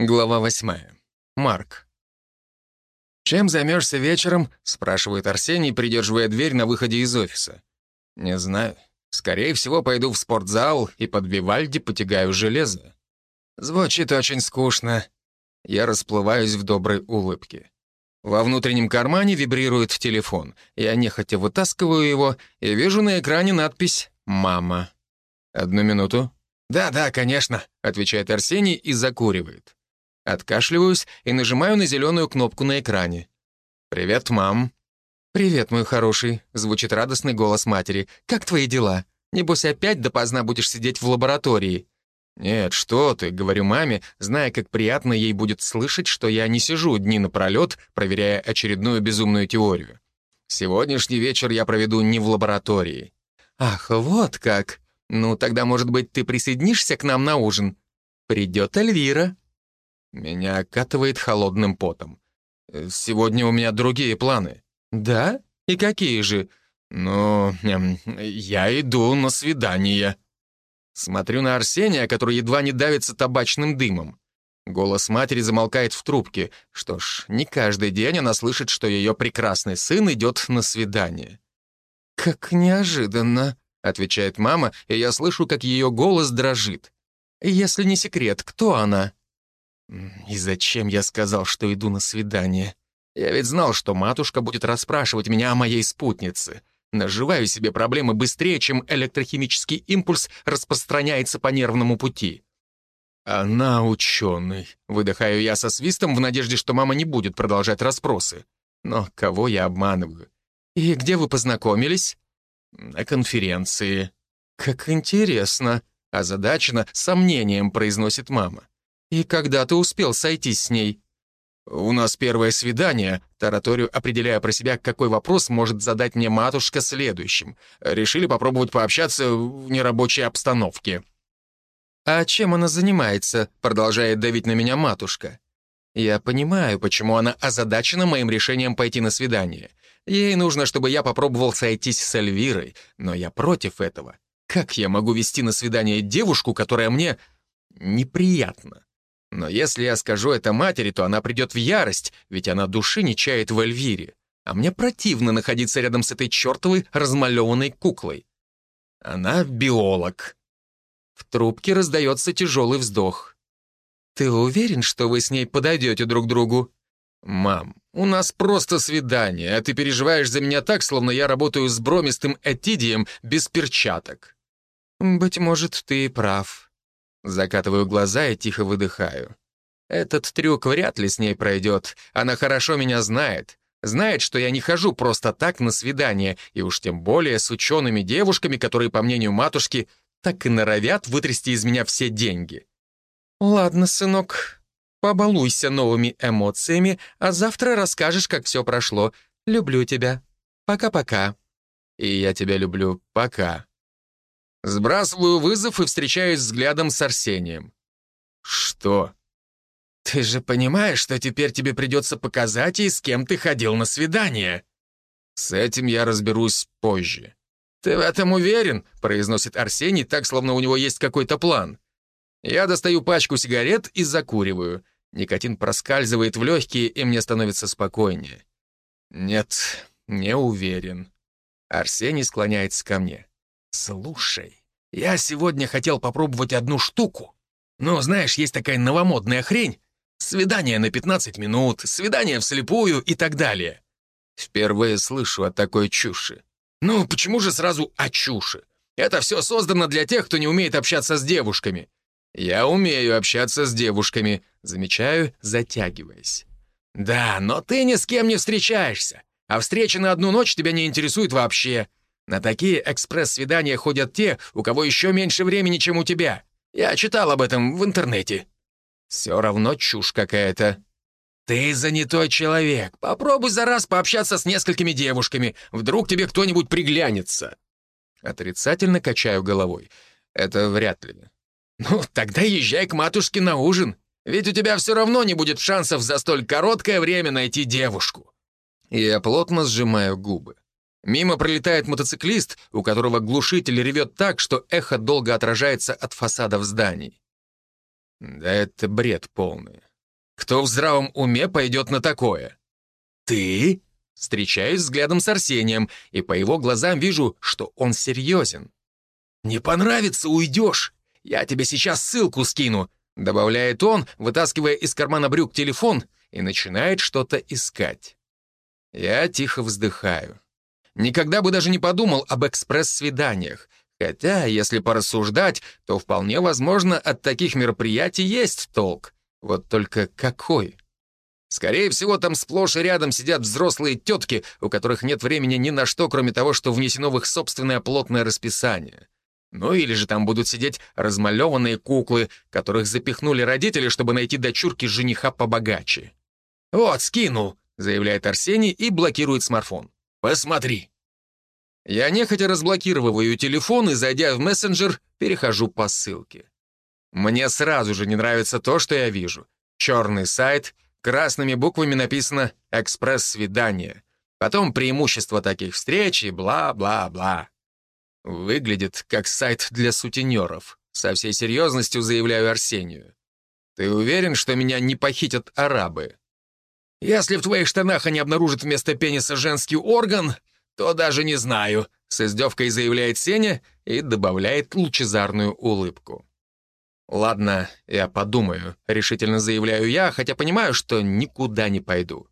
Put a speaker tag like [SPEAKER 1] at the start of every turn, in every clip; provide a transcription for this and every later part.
[SPEAKER 1] Глава восьмая. Марк. «Чем займешься вечером?» — спрашивает Арсений, придерживая дверь на выходе из офиса. «Не знаю. Скорее всего, пойду в спортзал и под Вивальди потягаю железо». Звучит очень скучно. Я расплываюсь в доброй улыбке. Во внутреннем кармане вибрирует телефон. Я нехотя вытаскиваю его и вижу на экране надпись «Мама». «Одну минуту». «Да-да, конечно», — отвечает Арсений и закуривает. Откашливаюсь и нажимаю на зеленую кнопку на экране. «Привет, мам». «Привет, мой хороший», — звучит радостный голос матери. «Как твои дела? Небось, опять допоздна будешь сидеть в лаборатории». «Нет, что ты», — говорю маме, зная, как приятно ей будет слышать, что я не сижу дни напролет, проверяя очередную безумную теорию. Сегодняшний вечер я проведу не в лаборатории. «Ах, вот как! Ну, тогда, может быть, ты присоединишься к нам на ужин? Придет Эльвира». Меня окатывает холодным потом. Э, «Сегодня у меня другие планы». «Да? И какие же?» «Ну, эм, я иду на свидание». Смотрю на Арсения, который едва не давится табачным дымом. Голос матери замолкает в трубке. Что ж, не каждый день она слышит, что ее прекрасный сын идет на свидание. «Как неожиданно», — отвечает мама, и я слышу, как ее голос дрожит. «Если не секрет, кто она?» И зачем я сказал, что иду на свидание? Я ведь знал, что матушка будет расспрашивать меня о моей спутнице. Наживаю себе проблемы быстрее, чем электрохимический импульс распространяется по нервному пути. «Она ученый», — выдыхаю я со свистом в надежде, что мама не будет продолжать расспросы. Но кого я обманываю? «И где вы познакомились?» «На конференции». «Как интересно», — озадаченно, сомнением произносит мама. «И когда ты успел сойтись с ней?» «У нас первое свидание», — тараторию, определяя про себя, какой вопрос может задать мне матушка следующим. Решили попробовать пообщаться в нерабочей обстановке. «А чем она занимается?» — продолжает давить на меня матушка. «Я понимаю, почему она озадачена моим решением пойти на свидание. Ей нужно, чтобы я попробовал сойтись с Эльвирой, но я против этого. Как я могу вести на свидание девушку, которая мне неприятна?» Но если я скажу это матери, то она придет в ярость, ведь она души не чает в Эльвире. А мне противно находиться рядом с этой чертовой размалеванной куклой. Она биолог. В трубке раздается тяжелый вздох. «Ты уверен, что вы с ней подойдете друг другу?» «Мам, у нас просто свидание, а ты переживаешь за меня так, словно я работаю с бромистым этидием без перчаток». «Быть может, ты и прав», Закатываю глаза и тихо выдыхаю. Этот трюк вряд ли с ней пройдет. Она хорошо меня знает. Знает, что я не хожу просто так на свидание, и уж тем более с учеными девушками, которые, по мнению матушки, так и норовят вытрясти из меня все деньги. «Ладно, сынок, побалуйся новыми эмоциями, а завтра расскажешь, как все прошло. Люблю тебя. Пока-пока». «И я тебя люблю. Пока». Сбрасываю вызов и встречаюсь взглядом с Арсением. «Что?» «Ты же понимаешь, что теперь тебе придется показать ей, с кем ты ходил на свидание?» «С этим я разберусь позже». «Ты в этом уверен?» — произносит Арсений так, словно у него есть какой-то план. Я достаю пачку сигарет и закуриваю. Никотин проскальзывает в легкие, и мне становится спокойнее. «Нет, не уверен». Арсений склоняется ко мне. «Слушай, я сегодня хотел попробовать одну штуку. Ну, знаешь, есть такая новомодная хрень. Свидание на 15 минут, свидание вслепую и так далее. Впервые слышу о такой чуши. Ну, почему же сразу о чуши? Это все создано для тех, кто не умеет общаться с девушками. Я умею общаться с девушками, замечаю, затягиваясь. Да, но ты ни с кем не встречаешься. А встреча на одну ночь тебя не интересует вообще. На такие экспресс-свидания ходят те, у кого еще меньше времени, чем у тебя. Я читал об этом в интернете. Все равно чушь какая-то. Ты занятой человек. Попробуй за раз пообщаться с несколькими девушками. Вдруг тебе кто-нибудь приглянется. Отрицательно качаю головой. Это вряд ли. Ну, тогда езжай к матушке на ужин. Ведь у тебя все равно не будет шансов за столь короткое время найти девушку. Я плотно сжимаю губы. Мимо пролетает мотоциклист, у которого глушитель ревет так, что эхо долго отражается от фасадов зданий. Да это бред полный. Кто в здравом уме пойдет на такое?
[SPEAKER 2] Ты?
[SPEAKER 1] Встречаюсь взглядом с Арсением, и по его глазам вижу, что он серьезен.
[SPEAKER 2] «Не понравится — уйдешь. Я тебе сейчас ссылку скину», —
[SPEAKER 1] добавляет он, вытаскивая из кармана брюк телефон и начинает что-то искать. Я тихо вздыхаю. Никогда бы даже не подумал об экспресс-свиданиях. Хотя, если порассуждать, то вполне возможно, от таких мероприятий есть толк. Вот только какой? Скорее всего, там сплошь и рядом сидят взрослые тетки, у которых нет времени ни на что, кроме того, что внесено в их собственное плотное расписание. Ну или же там будут сидеть размалеванные куклы, которых запихнули родители, чтобы найти дочурки жениха побогаче.
[SPEAKER 2] «Вот, скинул», — заявляет Арсений и блокирует смартфон. «Посмотри».
[SPEAKER 1] Я нехотя разблокирую телефон и, зайдя в мессенджер, перехожу по ссылке. Мне сразу же не нравится то, что я вижу. Черный сайт, красными буквами написано «Экспресс-свидание». Потом преимущество таких встреч и бла-бла-бла. Выглядит как сайт для сутенеров. Со всей серьезностью заявляю Арсению. Ты уверен, что меня не похитят арабы?
[SPEAKER 2] Если в твоих штанах они обнаружат вместо пениса женский орган, то даже не знаю, с издевкой заявляет Сеня и добавляет лучезарную улыбку. «Ладно, я подумаю», — решительно заявляю я, хотя понимаю, что никуда не пойду.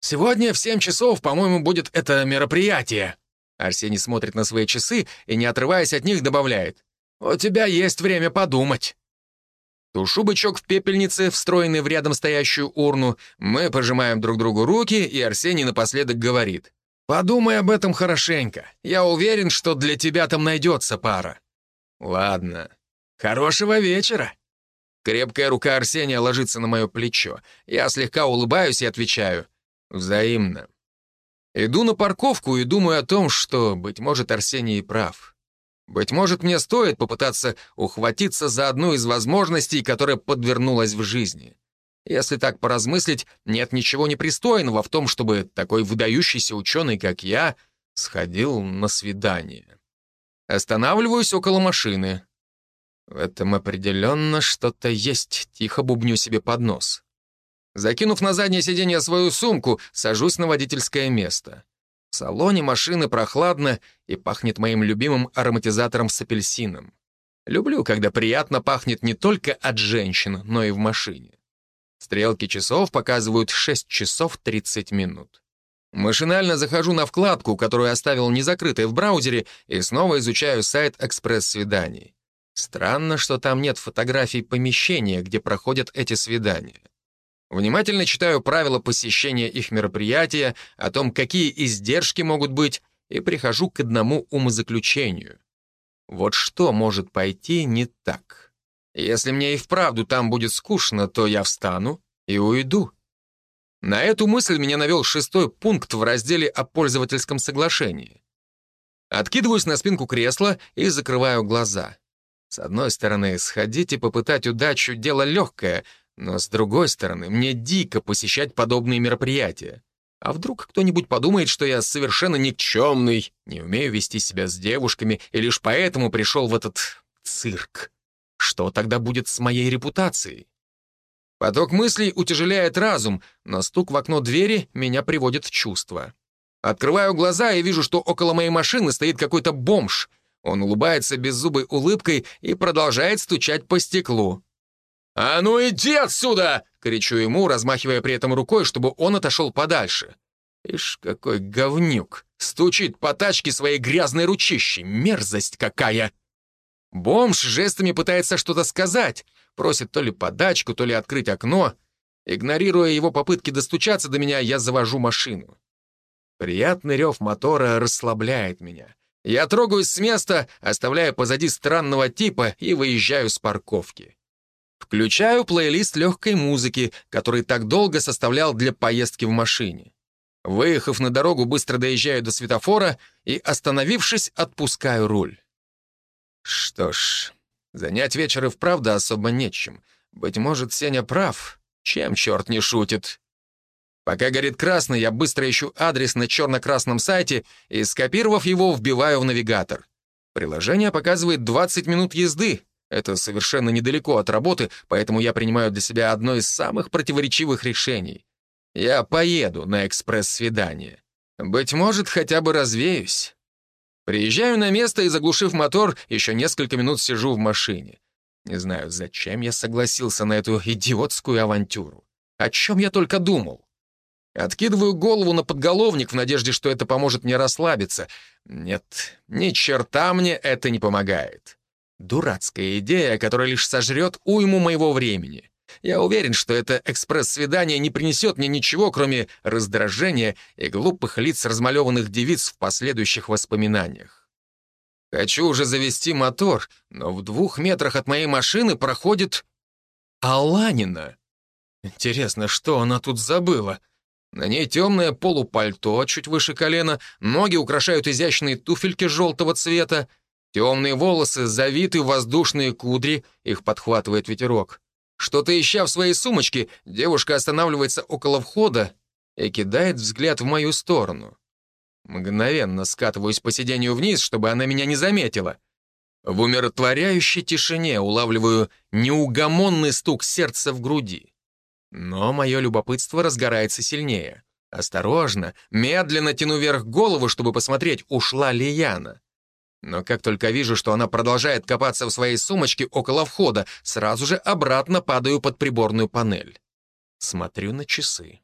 [SPEAKER 2] «Сегодня в семь часов, по-моему, будет это мероприятие»,
[SPEAKER 1] Арсений смотрит на свои часы и, не отрываясь от них, добавляет.
[SPEAKER 2] «У тебя есть время подумать».
[SPEAKER 1] Тушу бычок в пепельнице, встроенный в рядом стоящую урну. Мы пожимаем друг другу руки, и Арсений напоследок говорит.
[SPEAKER 2] «Подумай об этом хорошенько. Я уверен, что для тебя там найдется пара».
[SPEAKER 1] «Ладно.
[SPEAKER 2] Хорошего вечера».
[SPEAKER 1] Крепкая рука Арсения ложится на мое плечо. Я слегка улыбаюсь и отвечаю. «Взаимно». Иду на парковку и думаю о том, что, быть может, Арсений прав. Быть может, мне стоит попытаться ухватиться за одну из возможностей, которая подвернулась в жизни. Если так поразмыслить, нет ничего непристойного в том, чтобы такой выдающийся ученый, как я, сходил на свидание. Останавливаюсь около машины. В этом определенно что-то есть, тихо бубню себе под нос. Закинув на заднее сиденье свою сумку, сажусь на водительское место. В салоне машины прохладно и пахнет моим любимым ароматизатором с апельсином. Люблю, когда приятно пахнет не только от женщин, но и в машине. Стрелки часов показывают 6 часов 30 минут. Машинально захожу на вкладку, которую оставил незакрытой в браузере, и снова изучаю сайт экспресс-свиданий. Странно, что там нет фотографий помещения, где проходят эти свидания. Внимательно читаю правила посещения их мероприятия, о том, какие издержки могут быть, и прихожу к одному умозаключению. Вот что может пойти не так? Если мне и вправду там будет скучно, то я встану и уйду. На эту мысль меня навел шестой пункт в разделе о пользовательском соглашении. Откидываюсь на спинку кресла и закрываю глаза. С одной стороны, сходить и попытать удачу — дело легкое — но, с другой стороны, мне дико посещать подобные мероприятия. А вдруг кто-нибудь подумает, что я совершенно никчемный, не умею вести себя с девушками и лишь поэтому пришел в этот цирк? Что тогда будет с моей репутацией? Поток мыслей утяжеляет разум, но стук в окно двери меня приводит в чувство. Открываю глаза и вижу, что около моей машины стоит какой-то бомж. Он улыбается беззубой улыбкой и продолжает стучать по стеклу. «А ну иди отсюда!» — кричу ему, размахивая при этом рукой, чтобы он отошел подальше. Ишь, какой говнюк! Стучит по тачке своей грязной ручищей. Мерзость какая! Бомж жестами пытается что-то сказать, просит то ли подачку, то ли открыть окно. Игнорируя его попытки достучаться до меня, я завожу машину. Приятный рев мотора расслабляет меня. Я трогаюсь с места, оставляя позади странного типа и выезжаю с парковки. Включаю плейлист легкой музыки, который так долго составлял для поездки в машине. Выехав на дорогу, быстро доезжаю до светофора и, остановившись, отпускаю руль. Что ж, занять вечер и вправду особо нечем. Быть может, Сеня прав. Чем черт не шутит? Пока горит красный, я быстро ищу адрес на черно-красном сайте и, скопировав его, вбиваю в навигатор. Приложение показывает 20 минут езды. Это совершенно недалеко от работы, поэтому я принимаю для себя одно из самых противоречивых решений. Я поеду на экспресс-свидание. Быть может, хотя бы развеюсь. Приезжаю на место и, заглушив мотор, еще несколько минут сижу в машине. Не знаю, зачем я согласился на эту идиотскую авантюру. О чем я только думал. Откидываю голову на подголовник в надежде, что это поможет мне расслабиться. Нет, ни черта мне это не помогает. Дурацкая идея, которая лишь сожрет уйму моего времени. Я уверен, что это экспресс-свидание не принесет мне ничего, кроме раздражения и глупых лиц размалеванных девиц в последующих воспоминаниях. Хочу уже завести мотор, но в двух метрах от моей машины проходит Аланина. Интересно, что она тут забыла? На ней темное полупальто чуть выше колена, ноги украшают изящные туфельки желтого цвета, темные волосы завиты в воздушные кудри, их подхватывает ветерок. Что-то ища в своей сумочке, девушка останавливается около входа и кидает взгляд в мою сторону. Мгновенно скатываюсь по сиденью вниз, чтобы она меня не заметила. В умиротворяющей тишине улавливаю неугомонный стук сердца в груди. Но мое любопытство разгорается сильнее. Осторожно, медленно тяну вверх голову, чтобы посмотреть, ушла ли Яна. Но как только вижу, что она продолжает копаться в своей сумочке около входа, сразу же обратно падаю под приборную панель. Смотрю на часы.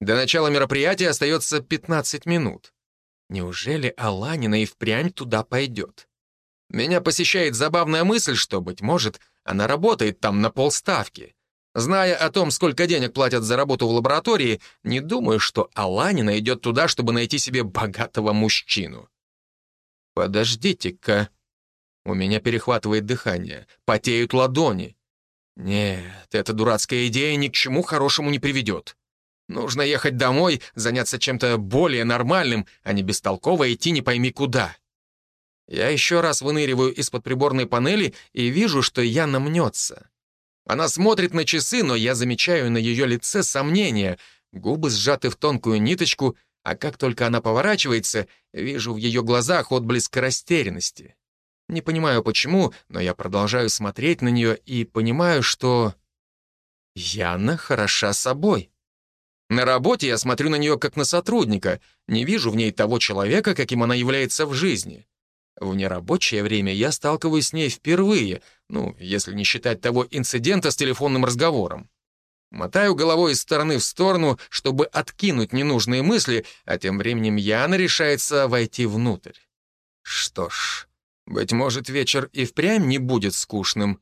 [SPEAKER 1] До начала мероприятия остается 15 минут. Неужели Аланина и впрямь туда пойдет? Меня посещает забавная мысль, что, быть может, она работает там на полставки. Зная о том, сколько денег платят за работу в лаборатории, не думаю, что Аланина идет туда, чтобы найти себе богатого мужчину. Подождите-ка. У меня перехватывает дыхание, потеют ладони. Нет, эта дурацкая идея ни к чему хорошему не приведет. Нужно ехать домой, заняться чем-то более нормальным, а не бестолково идти не пойми куда. Я еще раз выныриваю из-под приборной панели и вижу, что Яна мнется. Она смотрит на часы, но я замечаю на ее лице сомнения. Губы сжаты в тонкую ниточку, а как только она поворачивается, вижу в ее глазах отблеск растерянности. Не понимаю почему, но я продолжаю смотреть на нее и понимаю, что... Яна хороша собой. На работе я смотрю на нее как на сотрудника, не вижу в ней того человека, каким она является в жизни. В нерабочее время я сталкиваюсь с ней впервые, ну, если не считать того инцидента с телефонным разговором. Мотаю головой из стороны в сторону, чтобы откинуть ненужные мысли, а тем временем Яна решается войти внутрь. Что ж, быть может, вечер и впрямь не будет скучным.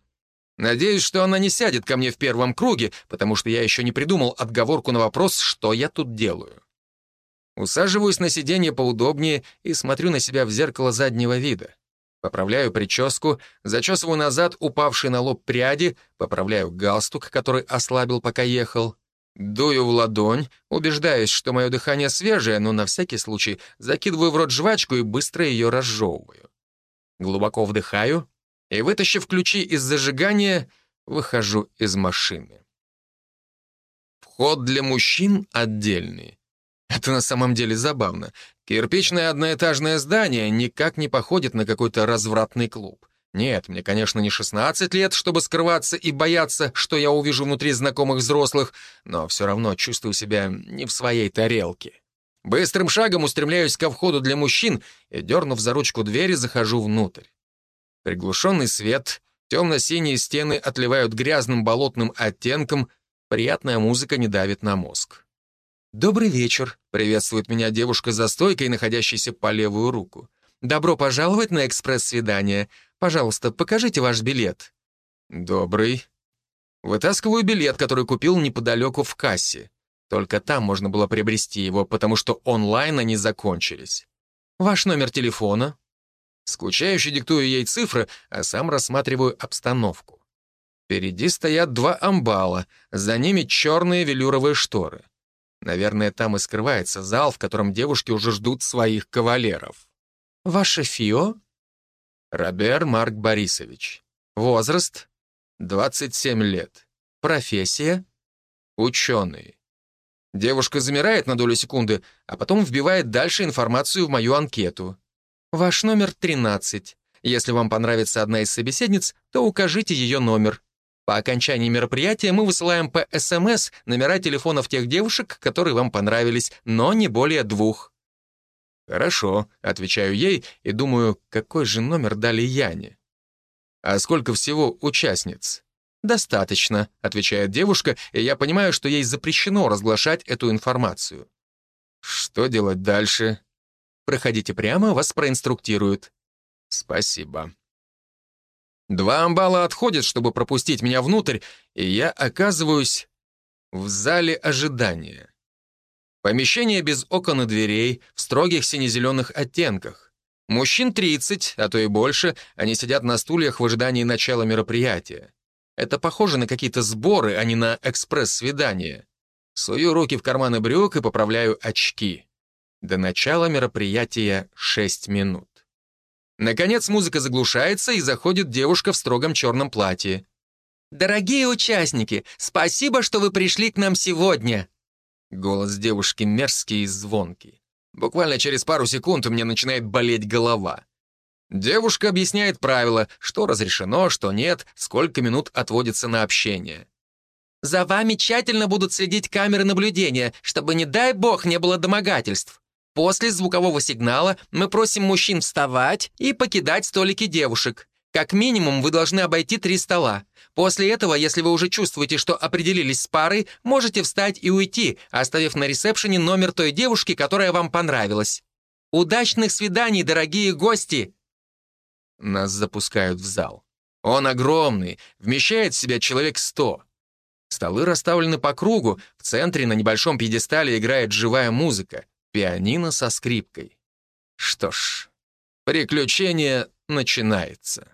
[SPEAKER 1] Надеюсь, что она не сядет ко мне в первом круге, потому что я еще не придумал отговорку на вопрос, что я тут делаю. Усаживаюсь на сиденье поудобнее и смотрю на себя в зеркало заднего вида. Поправляю прическу, зачесываю назад упавшие на лоб пряди, поправляю галстук, который ослабил, пока ехал. Дую в ладонь, убеждаюсь, что мое дыхание свежее, но на всякий случай закидываю в рот жвачку и быстро ее разжевываю. Глубоко вдыхаю и, вытащив ключи из зажигания, выхожу из машины. Вход для мужчин отдельный. Это на самом деле забавно. Кирпичное одноэтажное здание никак не походит на какой-то развратный клуб. Нет, мне, конечно, не 16 лет, чтобы скрываться и бояться, что я увижу внутри знакомых взрослых, но все равно чувствую себя не в своей тарелке. Быстрым шагом устремляюсь ко входу для мужчин и, дернув за ручку двери, захожу внутрь. Приглушенный свет, темно-синие стены отливают грязным болотным оттенком, приятная музыка не давит на мозг. «Добрый вечер», — приветствует меня девушка за стойкой, находящейся по левую руку. «Добро пожаловать на экспресс-свидание. Пожалуйста, покажите ваш билет». «Добрый». Вытаскиваю билет, который купил неподалеку в кассе. Только там можно было приобрести его, потому что онлайн они закончились. «Ваш номер телефона?» Скучающе диктую ей цифры, а сам рассматриваю обстановку. Впереди стоят два амбала, за ними черные велюровые шторы. Наверное, там и скрывается зал, в котором девушки уже ждут своих кавалеров. «Ваше ФИО?» Робер Марк Борисович. Возраст? 27 лет. Профессия? Ученый. Девушка замирает на долю секунды, а потом вбивает дальше информацию в мою анкету. Ваш номер 13.
[SPEAKER 2] Если вам понравится одна из собеседниц, то укажите ее номер. По окончании мероприятия мы высылаем по СМС номера телефонов тех девушек, которые вам понравились, но не более двух.
[SPEAKER 1] «Хорошо», — отвечаю ей и думаю, какой же номер дали Яне. «А сколько всего участниц?»
[SPEAKER 2] «Достаточно», — отвечает девушка, и я понимаю, что ей запрещено разглашать эту информацию.
[SPEAKER 1] «Что делать дальше?»
[SPEAKER 2] «Проходите прямо, вас проинструктируют».
[SPEAKER 1] «Спасибо».
[SPEAKER 2] Два амбала отходят, чтобы пропустить меня внутрь, и я оказываюсь в зале ожидания. Помещение без окон и дверей, в строгих сине-зеленых оттенках. Мужчин 30, а то и больше, они сидят на стульях в ожидании начала мероприятия. Это похоже на какие-то сборы, а не на экспресс-свидание. Сую руки в карманы брюк и поправляю очки. До начала мероприятия 6 минут. Наконец музыка заглушается, и заходит девушка в строгом черном платье. «Дорогие участники, спасибо, что вы пришли к нам сегодня!» Голос девушки мерзкий и звонкий. Буквально через пару секунд у меня начинает болеть голова. Девушка объясняет правила, что разрешено, что нет, сколько минут отводится на общение. «За вами тщательно будут следить камеры наблюдения, чтобы, не дай бог, не было домогательств. После звукового сигнала мы просим мужчин вставать и покидать столики девушек. Как минимум вы должны обойти три стола. После этого, если вы уже чувствуете, что определились с парой, можете встать и уйти, оставив на ресепшене номер той девушки, которая вам понравилась. Удачных свиданий, дорогие гости! Нас запускают в зал. Он огромный, вмещает в себя человек сто. Столы расставлены по кругу, в центре на небольшом пьедестале играет живая музыка, пианино со скрипкой. Что ж, приключение начинается.